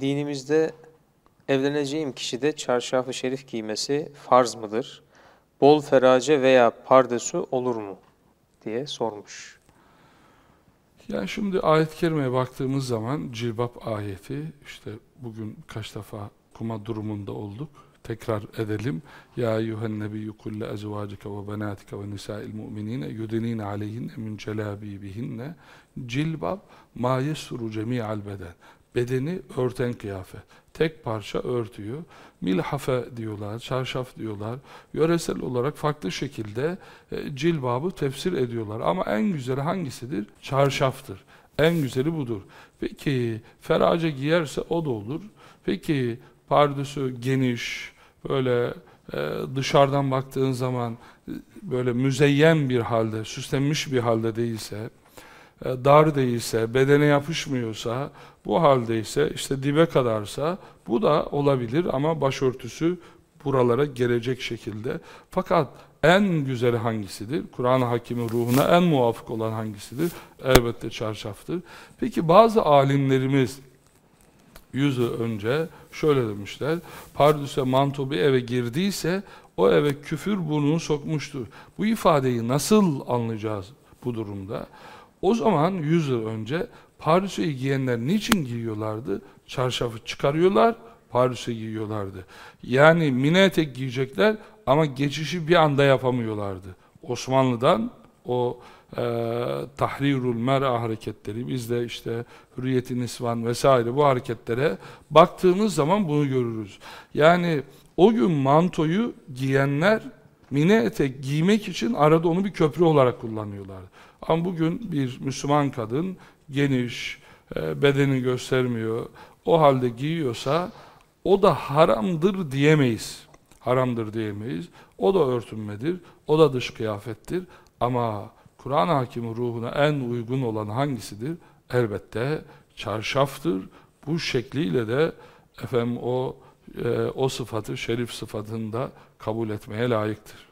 Dinimizde evleneceğim kişide çarşafı şerif giymesi farz mıdır? Bol ferace veya pardesü olur mu? diye sormuş. Yani şimdi ayet-i kerimeye baktığımız zaman cilbap ayeti işte bugün kaç defa kuma durumunda olduk. Tekrar edelim. Ya eyyühen nebiyyü kulle ezvacike ve benatike ve nisa'il mu'minine yudinine aleyhinne min celabibihinne cilbap ma yesuru cemi'al beden. Bedeni örten kıyafet. Tek parça örtüyor. Milhafe diyorlar, çarşaf diyorlar. Yöresel olarak farklı şekilde e, cilbabı tefsir ediyorlar. Ama en güzeli hangisidir? Çarşaftır. En güzeli budur. Peki ferace giyerse o da olur. Peki pardüsü geniş, böyle e, dışarıdan baktığın zaman e, böyle müzeyyen bir halde, süslenmiş bir halde değilse, dar değilse, bedene yapışmıyorsa, bu haldeyse, işte dibe kadarsa bu da olabilir ama başörtüsü buralara gelecek şekilde. Fakat en güzeli hangisidir? Kur'an-ı Hakim'in ruhuna en muvafık olan hangisidir? Elbette çarşaftır. Peki bazı alimlerimiz yüzü önce şöyle demişler. Pardüse manto bir eve girdiyse o eve küfür burnunu sokmuştur. Bu ifadeyi nasıl anlayacağız bu durumda? O zaman yüz yıl önce pardüseyi giyenler niçin giyiyorlardı? Çarşafı çıkarıyorlar, pardüse giyiyorlardı. Yani mini etek giyecekler ama geçişi bir anda yapamıyorlardı. Osmanlı'dan o e, tahrirul mer'a hareketleri, bizde işte hürriyeti nisvan vesaire bu hareketlere baktığımız zaman bunu görürüz. Yani o gün mantoyu giyenler mini etek giymek için arada onu bir köprü olarak kullanıyorlar. Ama bugün bir Müslüman kadın geniş, e, bedeni göstermiyor, o halde giyiyorsa o da haramdır diyemeyiz. Haramdır diyemeyiz. O da örtünmedir, o da dış kıyafettir. Ama Kur'an hakimi ruhuna en uygun olan hangisidir? Elbette çarşaftır. Bu şekliyle de efendim o e, o sıfatı şerif sıfatını da kabul etmeye layıktır.